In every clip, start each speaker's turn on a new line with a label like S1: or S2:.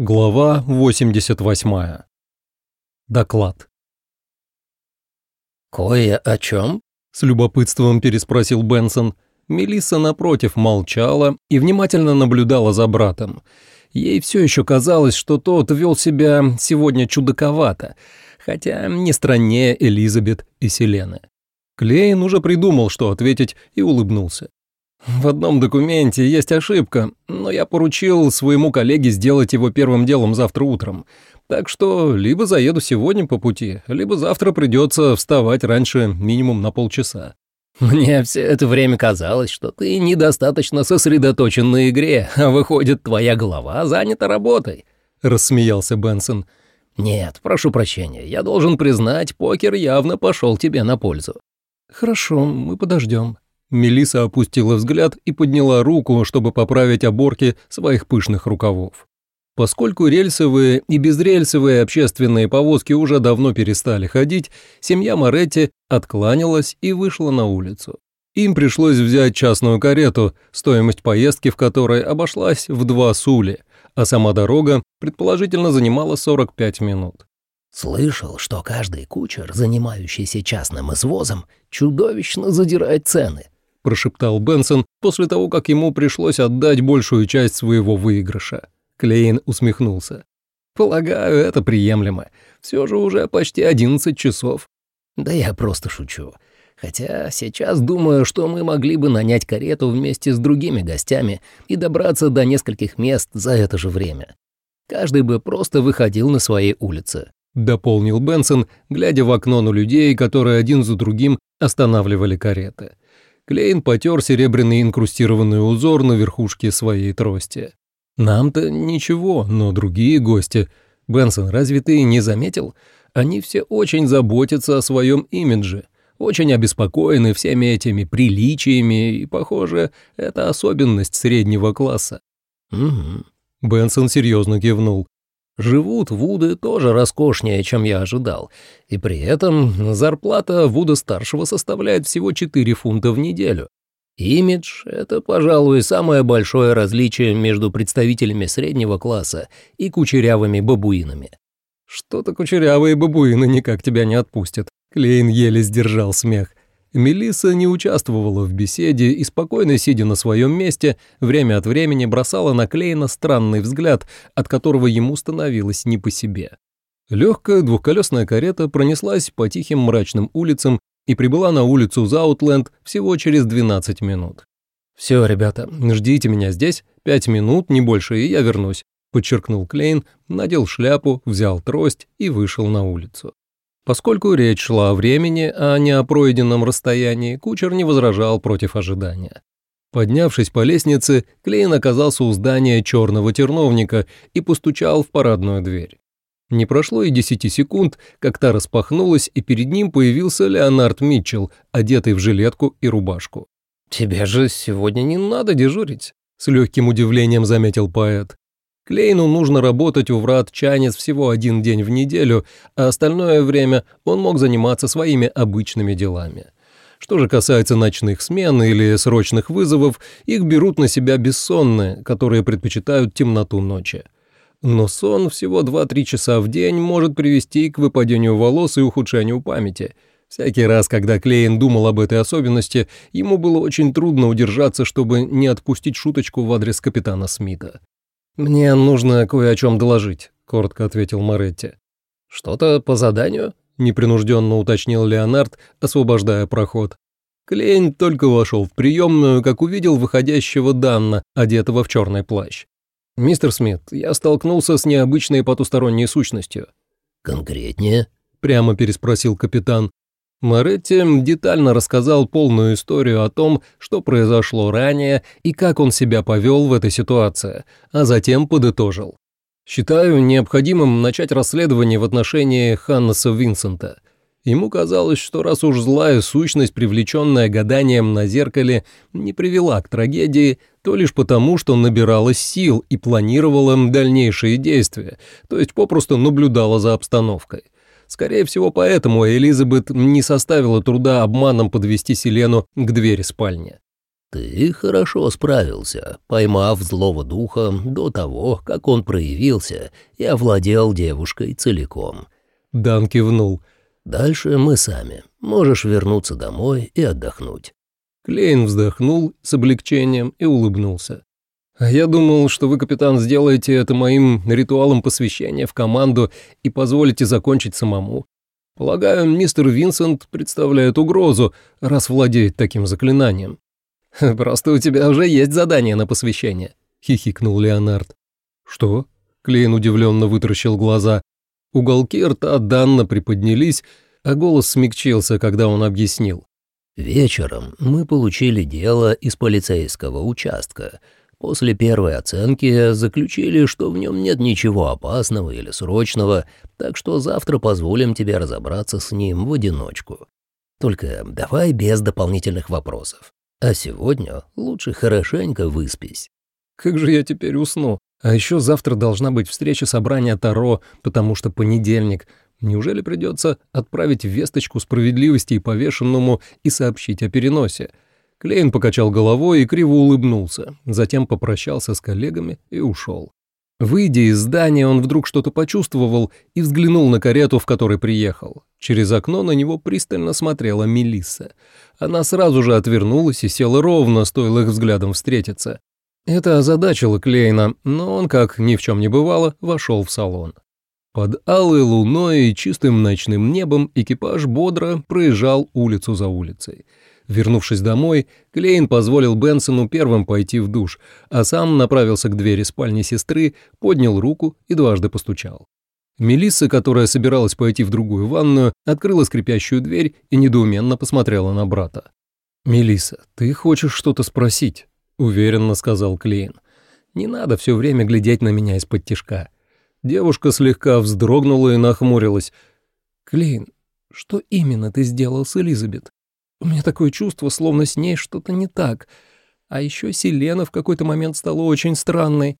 S1: Глава 88. Доклад.
S2: «Кое о чем?»
S1: — с любопытством переспросил Бенсон. Мелисса напротив молчала и внимательно наблюдала за братом. Ей все еще казалось, что тот вел себя сегодня чудаковато, хотя не страннее Элизабет и Селены. Клейн уже придумал, что ответить, и улыбнулся. В одном документе есть ошибка, но я поручил своему коллеге сделать его первым делом завтра утром. Так что либо заеду сегодня по пути, либо завтра придется вставать раньше минимум на полчаса.
S2: Мне все это время казалось, что ты недостаточно сосредоточен на игре, а выходит, твоя голова занята работой, рассмеялся Бенсон. Нет, прошу прощения, я должен признать, покер явно пошел тебе на пользу.
S1: Хорошо, мы подождем. Мелиса опустила взгляд и подняла руку, чтобы поправить оборки своих пышных рукавов. Поскольку рельсовые и безрельсовые общественные повозки уже давно перестали ходить, семья Моретти откланялась и вышла на улицу. Им пришлось взять частную карету, стоимость поездки в которой обошлась в два сули, а сама дорога предположительно занимала 45 минут.
S2: «Слышал, что каждый кучер, занимающийся частным извозом, чудовищно задирает цены», —
S1: прошептал Бенсон после того, как ему пришлось отдать большую часть своего выигрыша. Клейн усмехнулся. «Полагаю, это приемлемо. Все же уже почти одиннадцать часов».
S2: «Да я просто шучу. Хотя сейчас думаю, что мы могли бы нанять карету вместе с другими гостями и добраться до нескольких мест за это же время. Каждый бы просто выходил на своей улице», —
S1: дополнил Бенсон, глядя в окно на людей, которые один за другим останавливали кареты. Клейн потер серебряный инкрустированный узор на верхушке своей трости. «Нам-то ничего, но другие гости... Бенсон, разве ты не заметил? Они все очень заботятся о своем имидже, очень обеспокоены всеми этими приличиями, и, похоже, это особенность среднего класса».
S2: «Угу».
S1: Бенсон серьезно кивнул.
S2: Живут Вуды тоже роскошнее, чем я ожидал, и при этом зарплата Вуда-старшего составляет всего 4 фунта в неделю. Имидж — это, пожалуй, самое большое различие между представителями среднего класса и кучерявыми бабуинами.
S1: Что-то кучерявые бабуины никак тебя не отпустят. Клейн еле сдержал смех. Мелисса не участвовала в беседе и, спокойно сидя на своем месте, время от времени бросала на Клейна странный взгляд, от которого ему становилось не по себе. Легкая двухколесная карета пронеслась по тихим мрачным улицам и прибыла на улицу Заутленд всего через 12 минут. «Все, ребята, ждите меня здесь, пять минут, не больше, и я вернусь», подчеркнул Клейн, надел шляпу, взял трость и вышел на улицу. Поскольку речь шла о времени, а не о пройденном расстоянии, кучер не возражал против ожидания. Поднявшись по лестнице, Клейн оказался у здания черного терновника и постучал в парадную дверь. Не прошло и десяти секунд, как та распахнулась, и перед ним появился Леонард Митчелл, одетый в жилетку и рубашку.
S2: «Тебе же сегодня не надо дежурить», —
S1: с легким удивлением заметил поэт. Клейну нужно работать у врат Чанец всего один день в неделю, а остальное время он мог заниматься своими обычными делами. Что же касается ночных смен или срочных вызовов, их берут на себя бессонные, которые предпочитают темноту ночи. Но сон всего 2-3 часа в день может привести к выпадению волос и ухудшению памяти. Всякий раз, когда Клейн думал об этой особенности, ему было очень трудно удержаться, чтобы не отпустить шуточку в адрес капитана Смита. «Мне нужно кое о чем доложить», — коротко ответил Моретти.
S2: «Что-то по заданию?»
S1: — непринужденно уточнил Леонард, освобождая проход. Клейн только вошел в приемную, как увидел выходящего Данна, одетого в черный плащ. «Мистер Смит, я столкнулся с необычной потусторонней сущностью».
S2: «Конкретнее?»
S1: — прямо переспросил капитан. Моретти детально рассказал полную историю о том, что произошло ранее и как он себя повел в этой ситуации, а затем подытожил. «Считаю необходимым начать расследование в отношении Ханнеса Винсента. Ему казалось, что раз уж злая сущность, привлеченная гаданием на зеркале, не привела к трагедии, то лишь потому, что набиралась сил и планировала дальнейшие действия, то есть попросту наблюдала за обстановкой». Скорее всего, поэтому Элизабет не составила труда обманом подвести Селену к двери спальни.
S2: Ты хорошо справился, поймав злого духа до того, как он проявился и овладел девушкой целиком.
S1: Дан кивнул.
S2: Дальше мы сами. Можешь вернуться домой и отдохнуть.
S1: Клейн вздохнул с облегчением и улыбнулся. «А я думал, что вы, капитан, сделаете это моим ритуалом посвящения в команду и позволите закончить самому. Полагаю, мистер Винсент представляет угрозу, раз владеет таким заклинанием». «Просто у тебя уже есть задание на посвящение», — хихикнул Леонард. «Что?» — Клейн удивленно вытаращил глаза. Уголки рта Данна приподнялись, а голос смягчился, когда он объяснил.
S2: «Вечером мы получили дело из полицейского участка. После первой оценки заключили, что в нем нет ничего опасного или срочного, так что завтра позволим тебе разобраться с ним в одиночку. Только давай без дополнительных вопросов. А сегодня лучше хорошенько выспись».
S1: «Как же я теперь усну? А еще завтра должна быть встреча собрания Таро, потому что понедельник. Неужели придется отправить весточку справедливости и повешенному и сообщить о переносе?» Клейн покачал головой и криво улыбнулся, затем попрощался с коллегами и ушел. Выйдя из здания, он вдруг что-то почувствовал и взглянул на карету, в которой приехал. Через окно на него пристально смотрела Мелисса. Она сразу же отвернулась и села ровно, стоило их взглядом встретиться. Это озадачило Клейна, но он, как ни в чем не бывало, вошел в салон. Под алой луной и чистым ночным небом экипаж бодро проезжал улицу за улицей. Вернувшись домой, Клейн позволил Бенсону первым пойти в душ, а сам направился к двери спальни сестры, поднял руку и дважды постучал. Мелисса, которая собиралась пойти в другую ванную, открыла скрипящую дверь и недоуменно посмотрела на брата. «Мелисса, ты хочешь что-то спросить?» — уверенно сказал Клейн. «Не надо все время глядеть на меня из-под тишка». Девушка слегка вздрогнула и нахмурилась. «Клейн, что именно ты сделал с Элизабет?» У меня такое чувство, словно с ней что-то не так. А еще Селена в какой-то момент стала очень странной.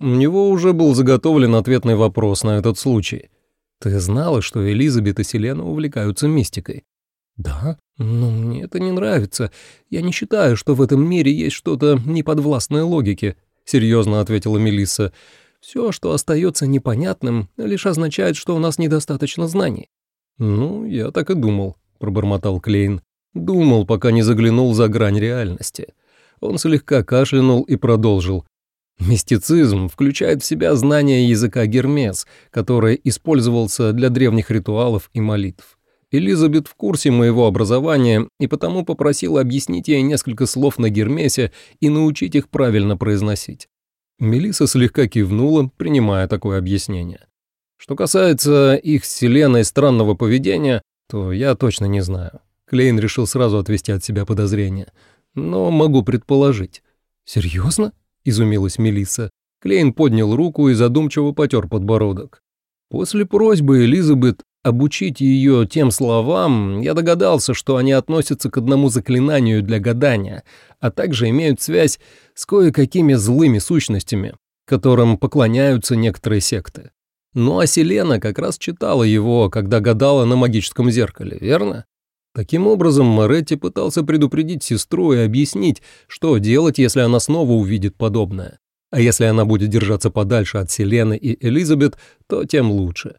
S1: У него уже был заготовлен ответный вопрос на этот случай. Ты знала, что Элизабет и Селена увлекаются мистикой? Да, но мне это не нравится. Я не считаю, что в этом мире есть что-то неподвластное логике, серьезно ответила Мелисса. Все, что остается непонятным, лишь означает, что у нас недостаточно знаний. Ну, я так и думал, пробормотал Клейн. Думал, пока не заглянул за грань реальности. Он слегка кашлянул и продолжил. Мистицизм включает в себя знание языка Гермес, который использовался для древних ритуалов и молитв. Элизабет в курсе моего образования и потому попросила объяснить ей несколько слов на Гермесе и научить их правильно произносить. Мелиса слегка кивнула, принимая такое объяснение. Что касается их с странного поведения, то я точно не знаю. Клейн решил сразу отвести от себя подозрения. «Но могу предположить». «Серьезно?» — изумилась Мелисса. Клейн поднял руку и задумчиво потер подбородок. После просьбы Элизабет обучить ее тем словам, я догадался, что они относятся к одному заклинанию для гадания, а также имеют связь с кое-какими злыми сущностями, которым поклоняются некоторые секты. Ну а Селена как раз читала его, когда гадала на магическом зеркале, верно? Таким образом, Моретти пытался предупредить сестру и объяснить, что делать, если она снова увидит подобное. А если она будет держаться подальше от Селены и Элизабет, то тем лучше.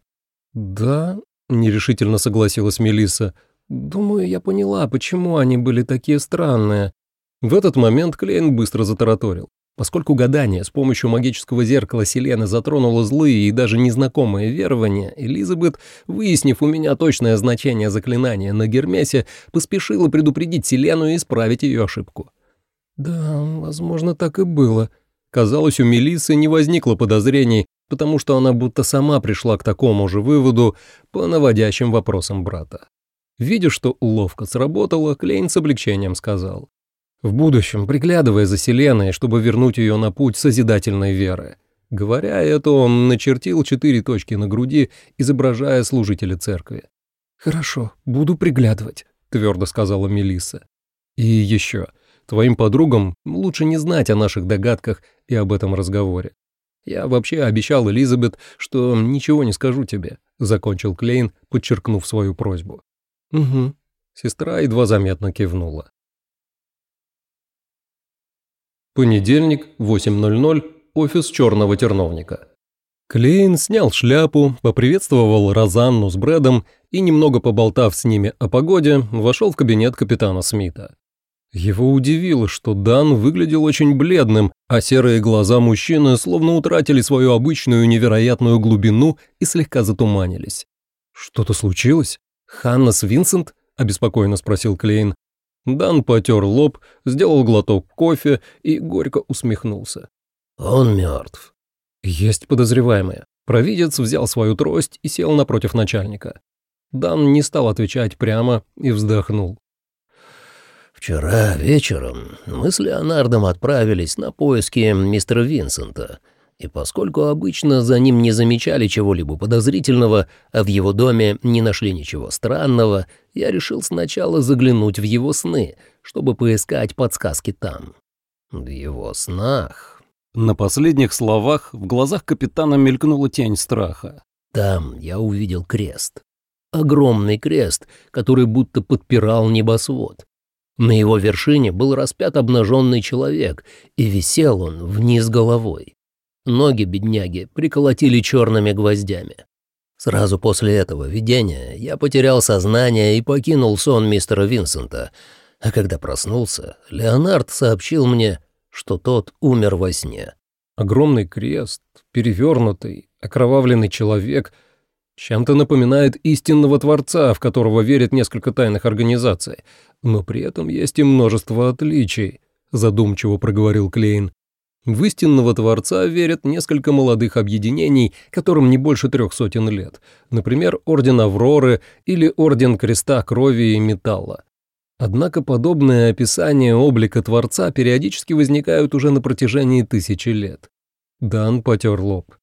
S1: «Да», — нерешительно согласилась Мелисса, — «думаю, я поняла, почему они были такие странные». В этот момент Клейн быстро затараторил. Поскольку гадание с помощью магического зеркала Селены затронуло злые и даже незнакомые верования, Элизабет, выяснив у меня точное значение заклинания на Гермесе, поспешила предупредить Селену и исправить ее ошибку. «Да, возможно, так и было». Казалось, у Мелиссы не возникло подозрений, потому что она будто сама пришла к такому же выводу по наводящим вопросам брата. Видя, что уловка сработала, Клейн с облегчением сказал. В будущем, приглядывая за Селеной, чтобы вернуть ее на путь созидательной веры. Говоря это, он начертил четыре точки на груди, изображая служителя церкви. «Хорошо, буду приглядывать», — твердо сказала Мелисса. «И еще, твоим подругам лучше не знать о наших догадках и об этом разговоре. Я вообще обещал Элизабет, что ничего не скажу тебе», — закончил Клейн, подчеркнув свою просьбу. «Угу». Сестра едва заметно кивнула. Понедельник, 8.00, офис черного терновника. Клейн снял шляпу, поприветствовал Розанну с Брэдом и, немного поболтав с ними о погоде, вошел в кабинет капитана Смита. Его удивило, что Дан выглядел очень бледным, а серые глаза мужчины словно утратили свою обычную невероятную глубину и слегка затуманились. «Что-то случилось? Ханнес Винсент?» – обеспокоенно спросил Клейн. Дан потер лоб, сделал глоток кофе и горько усмехнулся.
S2: «Он мертв.
S1: Есть подозреваемые. Провидец взял свою трость и сел напротив начальника. Дан не стал отвечать прямо и вздохнул.
S2: «Вчера вечером мы с Леонардом отправились на поиски мистера Винсента, и поскольку обычно за ним не замечали чего-либо подозрительного, а в его доме не нашли ничего странного, я решил сначала заглянуть в его сны, чтобы поискать подсказки там. В его снах
S1: на последних словах в глазах капитана мелькнула тень страха.
S2: «Там я увидел крест. Огромный крест, который будто подпирал небосвод. На его вершине был распят обнаженный человек, и висел он вниз головой. Ноги бедняги приколотили черными гвоздями. Сразу после этого видения я потерял сознание и покинул сон мистера Винсента, а когда проснулся, Леонард сообщил мне, что тот умер во сне.
S1: Огромный крест, перевернутый, окровавленный человек чем-то напоминает истинного Творца, в которого верят несколько тайных организаций, но при этом есть и множество отличий, задумчиво проговорил Клейн. В истинного Творца верят несколько молодых объединений, которым не больше трех сотен лет, например, Орден Авроры или Орден Креста Крови и Металла. Однако подобные описания облика Творца периодически возникают уже на протяжении тысячи лет. Дан потер лоб.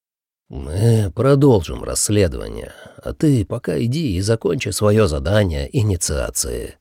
S2: «Мы продолжим расследование, а ты пока иди и закончи свое задание инициации».